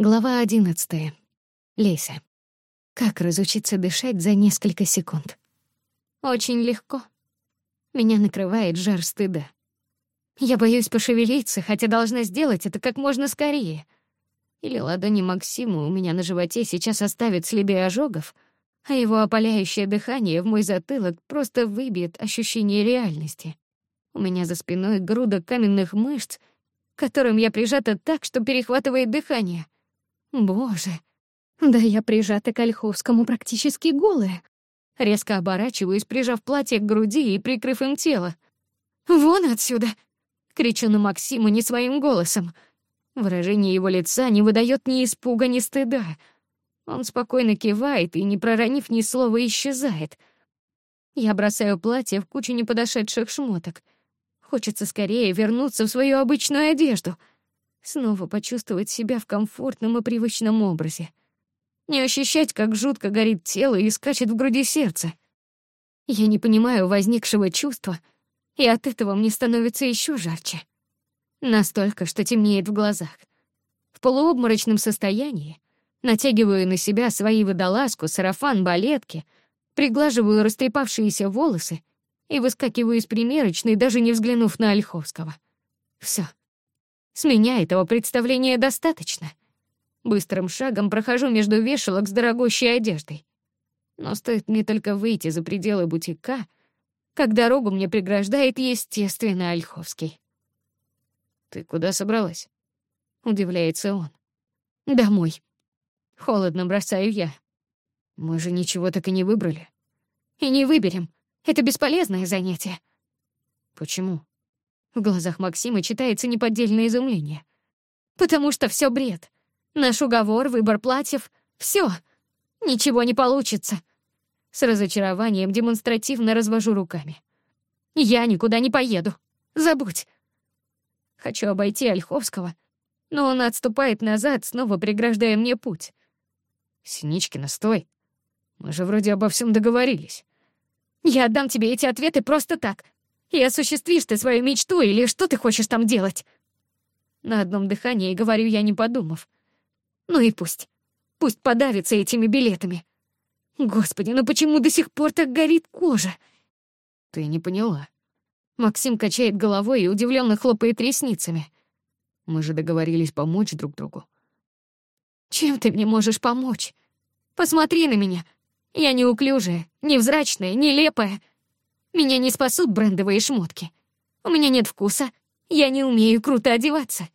Глава одиннадцатая. Леся. Как разучиться дышать за несколько секунд? Очень легко. Меня накрывает жар стыда. Я боюсь пошевелиться, хотя должна сделать это как можно скорее. Или ладони Максима у меня на животе сейчас оставят следы ожогов, а его опаляющее дыхание в мой затылок просто выбьет ощущение реальности. У меня за спиной груда каменных мышц, которым я прижата так, что перехватывает дыхание — Боже! Да я прижата к Ольховскому практически голая. Резко оборачиваюсь, прижав платье к груди и прикрыв им тело. «Вон отсюда!» — кричу на Максима не своим голосом. Выражение его лица не выдает ни испуга, ни стыда. Он спокойно кивает и, не проронив ни слова, исчезает. Я бросаю платье в кучу неподошедших шмоток. Хочется скорее вернуться в свою обычную одежду — снова почувствовать себя в комфортном и привычном образе. Не ощущать, как жутко горит тело и скачет в груди сердце. Я не понимаю возникшего чувства, и от этого мне становится еще жарче. Настолько, что темнеет в глазах. В полуобморочном состоянии натягиваю на себя свои водолазку, сарафан, балетки, приглаживаю растрепавшиеся волосы и выскакиваю из примерочной, даже не взглянув на Ольховского. Все, с меня этого представления достаточно. Быстрым шагом прохожу между вешалок с дорогущей одеждой. Но стоит мне только выйти за пределы бутика, как дорогу мне преграждает, естественно, Ольховский. «Ты куда собралась?» — удивляется он. «Домой. Холодно бросаю я. Мы же ничего так и не выбрали». «И не выберем. Это бесполезное занятие». «Почему?» В глазах Максима читается неподдельное изумление. «Потому что все бред. Наш уговор, выбор платьев — все. Ничего не получится». С разочарованием демонстративно развожу руками. «Я никуда не поеду. Забудь». Хочу обойти Ольховского, но он отступает назад, снова преграждая мне путь. «Синичкина, стой. Мы же вроде обо всем договорились». «Я отдам тебе эти ответы просто так, и осуществишь ты свою мечту или что ты хочешь там делать?» На одном дыхании говорю я, не подумав. «Ну и пусть. Пусть подавится этими билетами. Господи, ну почему до сих пор так горит кожа?» «Ты не поняла». Максим качает головой и удивленно хлопает ресницами. «Мы же договорились помочь друг другу». «Чем ты мне можешь помочь? Посмотри на меня. Я неуклюжая, невзрачная, нелепая». Меня не спасут брендовые шмотки. У меня нет вкуса. Я не умею круто одеваться.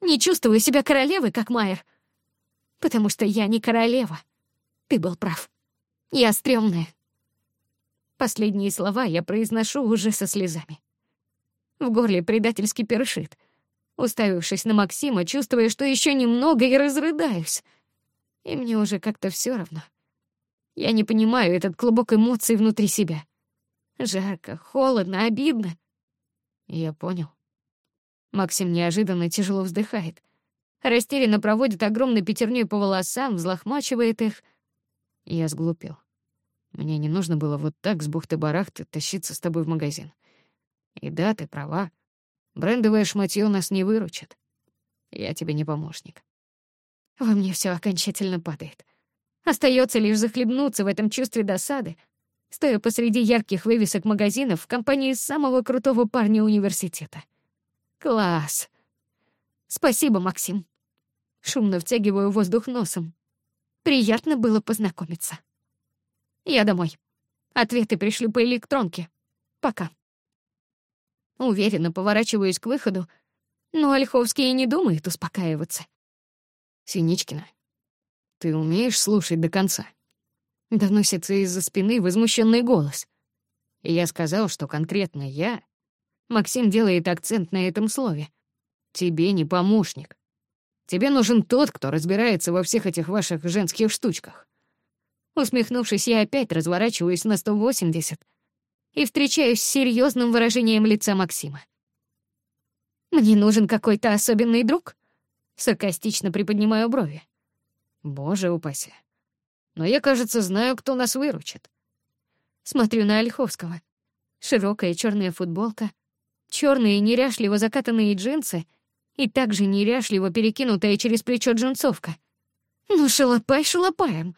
Не чувствую себя королевой, как Майер. Потому что я не королева. Ты был прав. Я стрёмная. Последние слова я произношу уже со слезами. В горле предательски першит. Уставившись на Максима, чувствуя, что еще немного и разрыдаюсь. И мне уже как-то все равно. Я не понимаю этот клубок эмоций внутри себя. Жарко, холодно, обидно. Я понял. Максим неожиданно тяжело вздыхает. Растерянно проводит огромной пятерней по волосам, взлохмачивает их. Я сглупил. Мне не нужно было вот так с бухты-барахты тащиться с тобой в магазин. И да, ты права. Брендовое шматьё нас не выручит. Я тебе не помощник. Во мне все окончательно падает. Остается лишь захлебнуться в этом чувстве досады, стоя посреди ярких вывесок магазинов в компании самого крутого парня университета. Класс! Спасибо, Максим. Шумно втягиваю воздух носом. Приятно было познакомиться. Я домой. Ответы пришли по электронке. Пока. Уверенно поворачиваюсь к выходу, но Ольховский и не думает успокаиваться. Синичкина, ты умеешь слушать до конца? Доносится из-за спины возмущенный голос. И я сказал, что конкретно я... Максим делает акцент на этом слове. Тебе не помощник. Тебе нужен тот, кто разбирается во всех этих ваших женских штучках. Усмехнувшись, я опять разворачиваюсь на 180 и встречаюсь с серьёзным выражением лица Максима. «Мне нужен какой-то особенный друг?» Саркастично приподнимаю брови. «Боже упаси, но я, кажется, знаю, кто нас выручит. Смотрю на Ольховского. Широкая черная футболка, черные неряшливо закатанные джинсы и также неряшливо перекинутая через плечо джинсовка. Ну, шалопай шалопаем.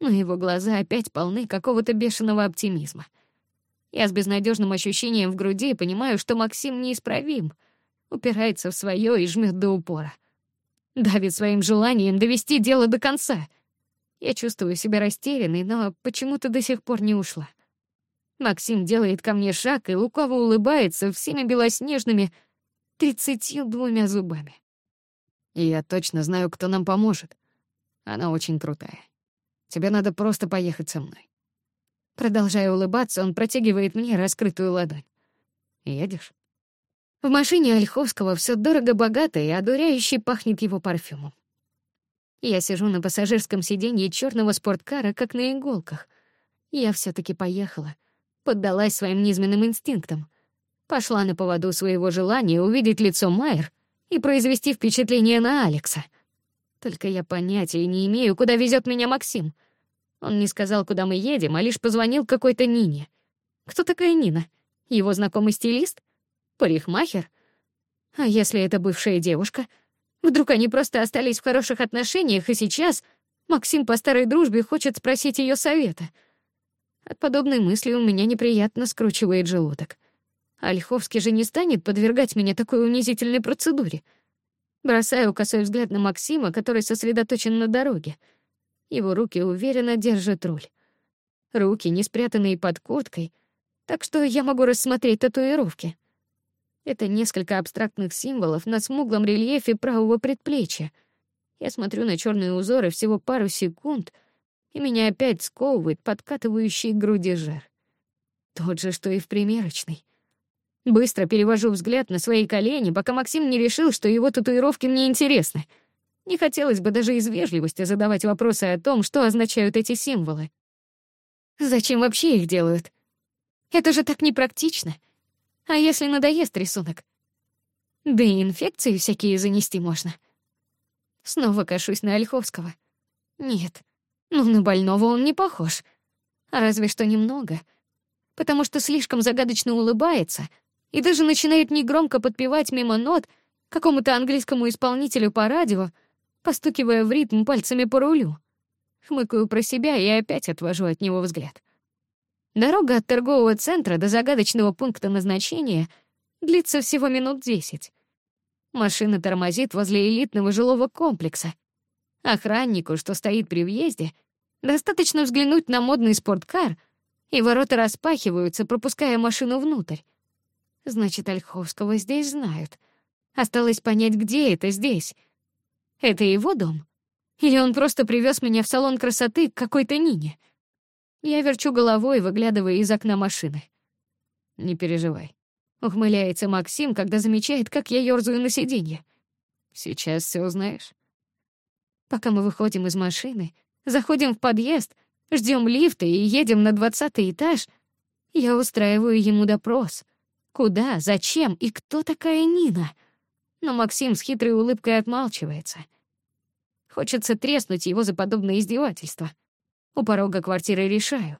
Но его глаза опять полны какого-то бешеного оптимизма. Я с безнадежным ощущением в груди понимаю, что Максим неисправим, упирается в свое и жмет до упора. Давит своим желанием довести дело до конца — я чувствую себя растерянной, но почему-то до сих пор не ушла. Максим делает ко мне шаг и лукаво улыбается всеми белоснежными тридцатью двумя зубами. И я точно знаю, кто нам поможет. Она очень крутая. Тебе надо просто поехать со мной. Продолжая улыбаться, он протягивает мне раскрытую ладонь. Едешь? В машине Ольховского все дорого-богато и одуряюще пахнет его парфюмом. Я сижу на пассажирском сиденье черного спорткара, как на иголках. Я все таки поехала. Поддалась своим низменным инстинктам. Пошла на поводу своего желания увидеть лицо Майер и произвести впечатление на Алекса. Только я понятия не имею, куда везет меня Максим. Он не сказал, куда мы едем, а лишь позвонил какой-то Нине. Кто такая Нина? Его знакомый стилист? Парикмахер? А если это бывшая девушка — Вдруг они просто остались в хороших отношениях, и сейчас Максим по старой дружбе хочет спросить ее совета. От подобной мысли у меня неприятно скручивает желудок. Ольховский же не станет подвергать меня такой унизительной процедуре. Бросаю косой взгляд на Максима, который сосредоточен на дороге. Его руки уверенно держат руль. Руки, не спрятанные под курткой, так что я могу рассмотреть татуировки — это несколько абстрактных символов на смуглом рельефе правого предплечья. Я смотрю на черные узоры всего пару секунд, и меня опять сковывает подкатывающий к груди жир, Тот же, что и в примерочной. Быстро перевожу взгляд на свои колени, пока Максим не решил, что его татуировки мне интересны. Не хотелось бы даже из вежливости задавать вопросы о том, что означают эти символы. Зачем вообще их делают? Это же так непрактично. А если надоест рисунок? Да и инфекции всякие занести можно. Снова кашусь на Ольховского. Нет, ну на больного он не похож. Разве что немного. Потому что слишком загадочно улыбается и даже начинает негромко подпевать мимо нот какому-то английскому исполнителю по радио, постукивая в ритм пальцами по рулю. Хмыкаю про себя и опять отвожу от него взгляд. Дорога от торгового центра до загадочного пункта назначения длится всего минут десять. Машина тормозит возле элитного жилого комплекса. Охраннику, что стоит при въезде, достаточно взглянуть на модный спорткар, и ворота распахиваются, пропуская машину внутрь. Значит, Ольховского здесь знают. Осталось понять, где это здесь. Это его дом? Или он просто привез меня в салон красоты к какой-то Нине? Я верчу головой, выглядывая из окна машины. «Не переживай», — ухмыляется Максим, когда замечает, как я ёрзаю на сиденье. «Сейчас всё узнаешь». Пока мы выходим из машины, заходим в подъезд, ждём лифта и едем на двадцатый этаж, я устраиваю ему допрос. Куда, зачем и кто такая Нина? Но Максим с хитрой улыбкой отмалчивается. Хочется треснуть его за подобное издевательство у порога квартиры решаю.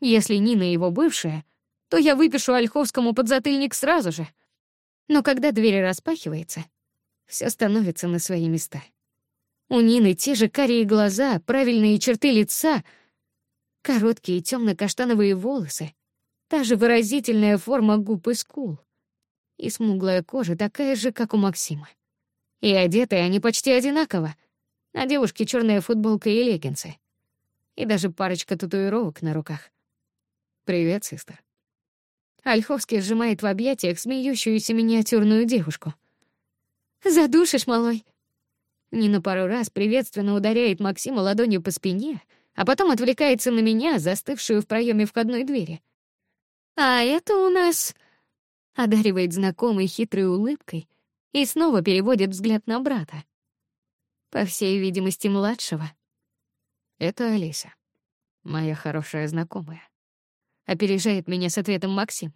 Если Нина его бывшая, то я выпишу Ольховскому подзатыльник сразу же. Но когда дверь распахивается, все становится на свои места. У Нины те же карие глаза, правильные черты лица, короткие темно-каштановые волосы, та же выразительная форма губ и скул. И смуглая кожа такая же, как у Максима. И одеты они почти одинаково. На девушке черная футболка и леггинсы. И даже парочка татуировок на руках. «Привет, сестер». Ольховский сжимает в объятиях смеющуюся миниатюрную девушку. «Задушишь, малой?» Нина пару раз приветственно ударяет Максима ладонью по спине, а потом отвлекается на меня, застывшую в проеме входной двери — а это у нас одаривает знакомой хитрой улыбкой и снова переводит взгляд на брата. По всей видимости, младшего. Это Алиса, моя хорошая знакомая. Опережает меня с ответом Максим.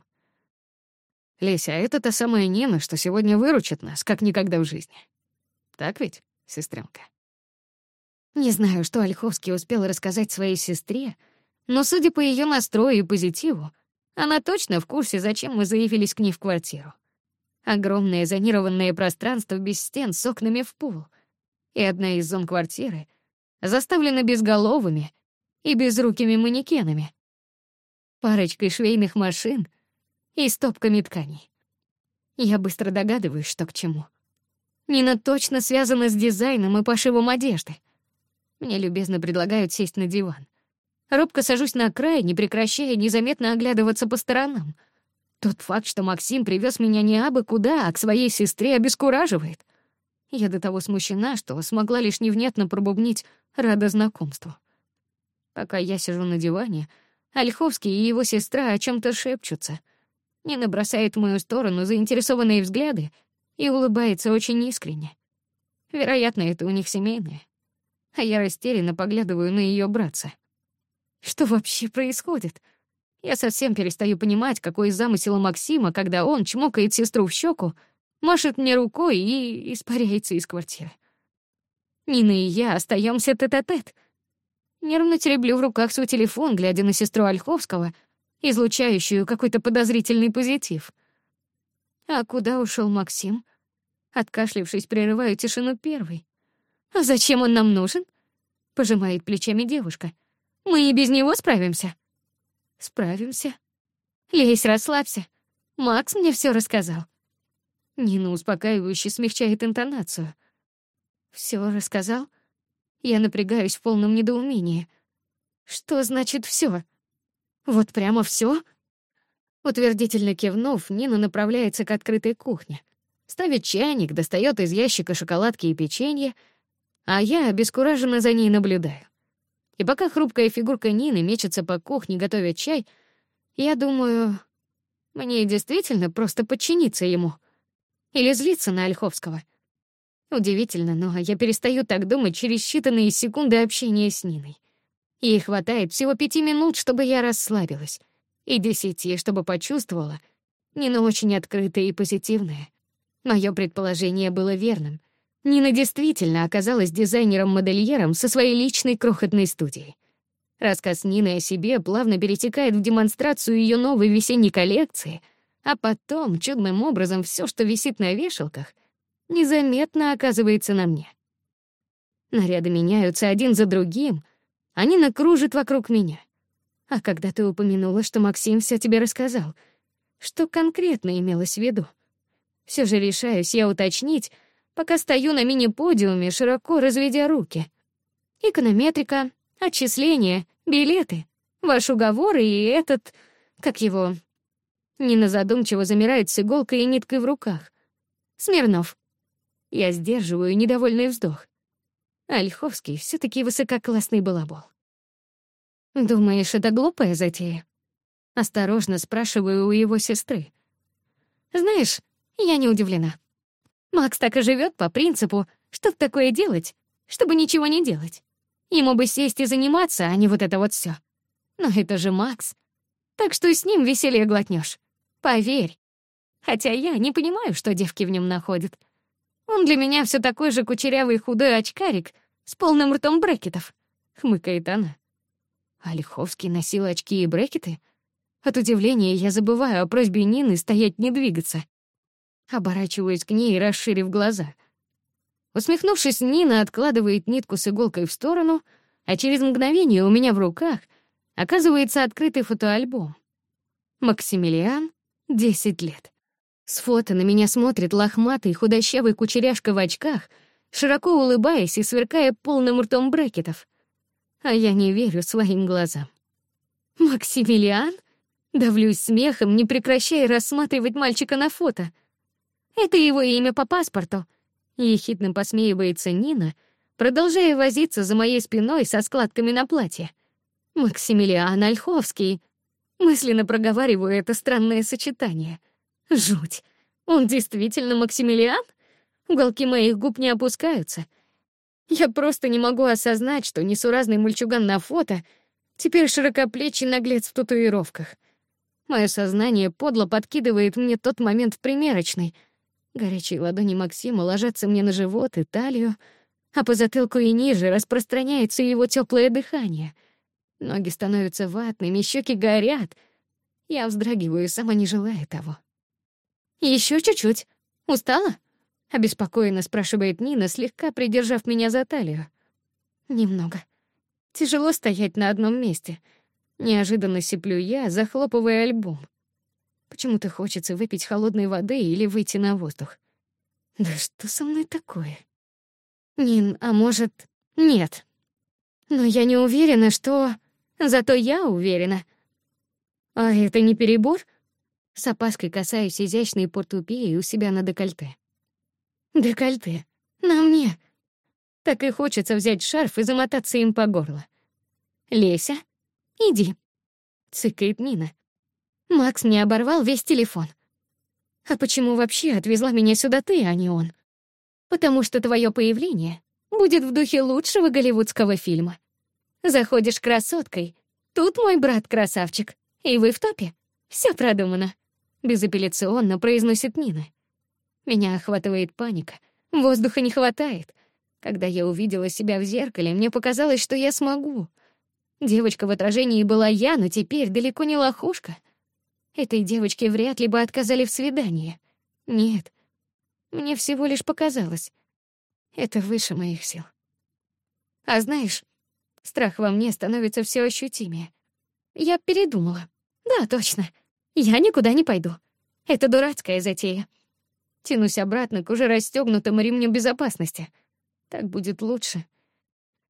Леся, а это та самая Нина, что сегодня выручит нас, как никогда в жизни. Так ведь, сестренка? Не знаю, что Ольховский успел рассказать своей сестре, но, судя по ее настрою и позитиву, она точно в курсе, зачем мы заявились к ней в квартиру. Огромное зонированное пространство без стен с окнами в пол. И одна из зон квартиры — заставлена безголовыми и безрукими манекенами, парочкой швейных машин и стопками тканей. Я быстро догадываюсь, что к чему. Нина точно связана с дизайном и пошивом одежды. Мне любезно предлагают сесть на диван. Робко сажусь на край, не прекращая незаметно оглядываться по сторонам. Тот факт, что Максим привез меня не абы куда, а к своей сестре, обескураживает. Я до того смущена, что смогла лишь невнятно пробубнить «рада знакомству». Пока я сижу на диване, Ольховский и его сестра о чем то шепчутся. Нина бросает в мою сторону заинтересованные взгляды и улыбается очень искренне. Вероятно, это у них семейное. А я растерянно поглядываю на ее братца. Что вообще происходит? Я совсем перестаю понимать, какой замысел у Максима, когда он чмокает сестру в щеку Машет мне рукой и испаряется из квартиры. Нина и я остаемся тет-а-тет. -тет. Нервно тереблю в руках свой телефон, глядя на сестру Ольховского, излучающую какой-то подозрительный позитив. А куда ушел Максим? Откашлившись, прерываю тишину первой. «А зачем он нам нужен?» — пожимает плечами девушка. «Мы и без него справимся». «Справимся». «Лейс, расслабься. Макс мне все рассказал. Нина ну, успокаивающе смягчает интонацию. «Всё рассказал?» Я напрягаюсь в полном недоумении. «Что значит всё? Вот прямо всё?» Утвердительно кивнув, Нина направляется к открытой кухне. Ставит чайник, достаёт из ящика шоколадки и печенье, а я обескураженно за ней наблюдаю. И пока хрупкая фигурка Нины мечется по кухне, готовя чай, я думаю, мне действительно просто подчиниться ему — или злиться на Ольховского? Удивительно, но я перестаю так думать через считанные секунды общения с Ниной. Ей хватает всего пяти минут, чтобы я расслабилась, и десяти, чтобы почувствовала. Нина очень открытая и позитивная. Моё предположение было верным. Нина действительно оказалась дизайнером-модельером со своей личной крохотной студией. Рассказ Нины о себе плавно перетекает в демонстрацию её новой весенней коллекции, а потом чудным образом все, что висит на вешалках, незаметно оказывается на мне. Наряды меняются один за другим, они накружат вокруг меня. А когда ты упомянула, что Максим все тебе рассказал, что конкретно имелось в виду? Все же решаюсь я уточнить, пока стою на мини-подиуме, широко разведя руки. Эконометрика, отчисления, билеты, ваш уговор и этот, как его, Нина задумчиво замирает с иголкой и ниткой в руках. «Смирнов». Я сдерживаю недовольный вздох. Ольховский все таки высококлассный балабол. «Думаешь, это глупая затея?» Осторожно спрашиваю у его сестры. «Знаешь, я не удивлена. Макс так и живет по принципу, чтоб такое делать, чтобы ничего не делать. Ему бы сесть и заниматься, а не вот это вот все. Но это же Макс. Так что с ним веселье глотнешь. Поверь. Хотя я не понимаю, что девки в нем находят. Он для меня все такой же кучерявый худой очкарик с полным ртом брекетов, хмыкает она. А Лиховский носил очки и брекеты? От удивления я забываю о просьбе Нины стоять не двигаться. Оборачиваюсь к ней, расширив глаза. Усмехнувшись, Нина откладывает нитку с иголкой в сторону, а через мгновение у меня в руках оказывается открытый фотоальбом. Максимилиан Десять лет. С фото на меня смотрит лохматый, худощавый кучеряшка в очках, широко улыбаясь и сверкая полным ртом брекетов. А я не верю своим глазам. «Максимилиан?» Давлюсь смехом, не прекращая рассматривать мальчика на фото. «Это его имя по паспорту», — ехидно посмеивается Нина, продолжая возиться за моей спиной со складками на платье. «Максимилиан Ольховский», Мысленно проговариваю это странное сочетание. Жуть. Он действительно Максимилиан? Уголки моих губ не опускаются. Я просто не могу осознать, что несуразный мальчуган на фото теперь широкоплечий наглец в татуировках. Мое сознание подло подкидывает мне тот момент в примерочной. Горячие ладони Максима ложатся мне на живот и талию, а по затылку и ниже распространяется его теплое дыхание — Ноги становятся ватными, щеки горят. Я вздрагиваю, сама не желая того. Еще чуть-чуть. Устала?» — обеспокоенно спрашивает Нина, слегка придержав меня за талию. «Немного. Тяжело стоять на одном месте». Неожиданно сиплю я, захлопывая альбом. Почему-то хочется выпить холодной воды или выйти на воздух. Да что со мной такое? Нин, а может, нет. Но я не уверена, что... Зато я уверена. А это не перебор? С опаской касаюсь изящной портупеи у себя на декольте. Декольте. На мне. Так и хочется взять шарф и замотаться им по горло. Леся, иди. Цыкает Мина. Макс мне оборвал весь телефон. А почему вообще отвезла меня сюда ты, а не он? Потому что твое появление будет в духе лучшего голливудского фильма. Заходишь красоткой. Тут мой брат-красавчик. И вы в топе. Все продумано. Безапелляционно произносит Нина. Меня охватывает паника. Воздуха не хватает. Когда я увидела себя в зеркале, мне показалось, что я смогу. Девочка в отражении была я, но теперь далеко не лохушка. Этой девочке вряд ли бы отказали в свидании. Нет. Мне всего лишь показалось. Это выше моих сил. А знаешь, Страх во мне становится все ощутимее. Я передумала. Да, точно. Я никуда не пойду. Это дурацкая затея. Тянусь обратно к уже расстегнутому ремню безопасности. Так будет лучше.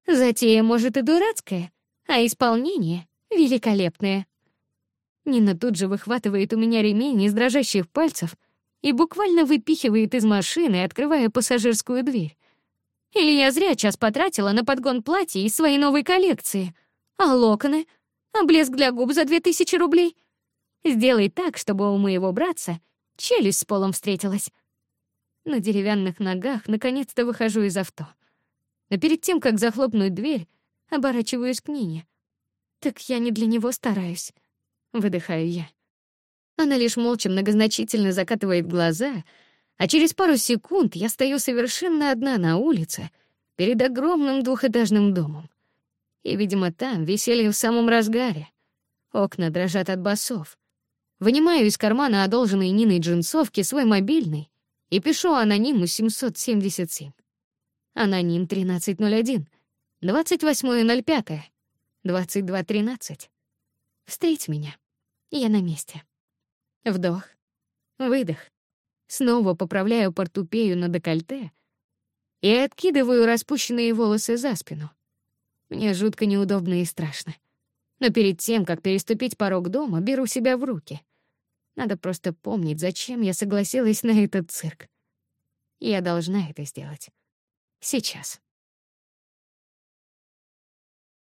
Затея, может, и дурацкая, а исполнение великолепное. Нина тут же выхватывает у меня ремень из дрожащих пальцев и буквально выпихивает из машины, открывая пассажирскую дверь. Или я зря час потратила на подгон платья из своей новой коллекции. А локоны? А блеск для губ за две тысячи рублей? Сделай так, чтобы у моего братца челюсть с полом встретилась. На деревянных ногах наконец-то выхожу из авто. Но перед тем, как захлопнуть дверь, оборачиваюсь к Нине. «Так я не для него стараюсь», — выдыхаю я. Она лишь молча многозначительно закатывает глаза — а через пару секунд я стою совершенно одна на улице перед огромным двухэтажным домом. И, видимо, там веселье в самом разгаре. Окна дрожат от басов. Вынимаю из кармана одолженной Ниной джинсовки свой мобильный и пишу анониму 777. Аноним 1301. 28.05. 22.13. Встреть меня. Я на месте. Вдох, выдох. снова поправляю портупею на декольте и откидываю распущенные волосы за спину. Мне жутко неудобно и страшно. Но перед тем, как переступить порог дома, беру себя в руки. Надо просто помнить, зачем я согласилась на этот цирк. Я должна это сделать. Сейчас.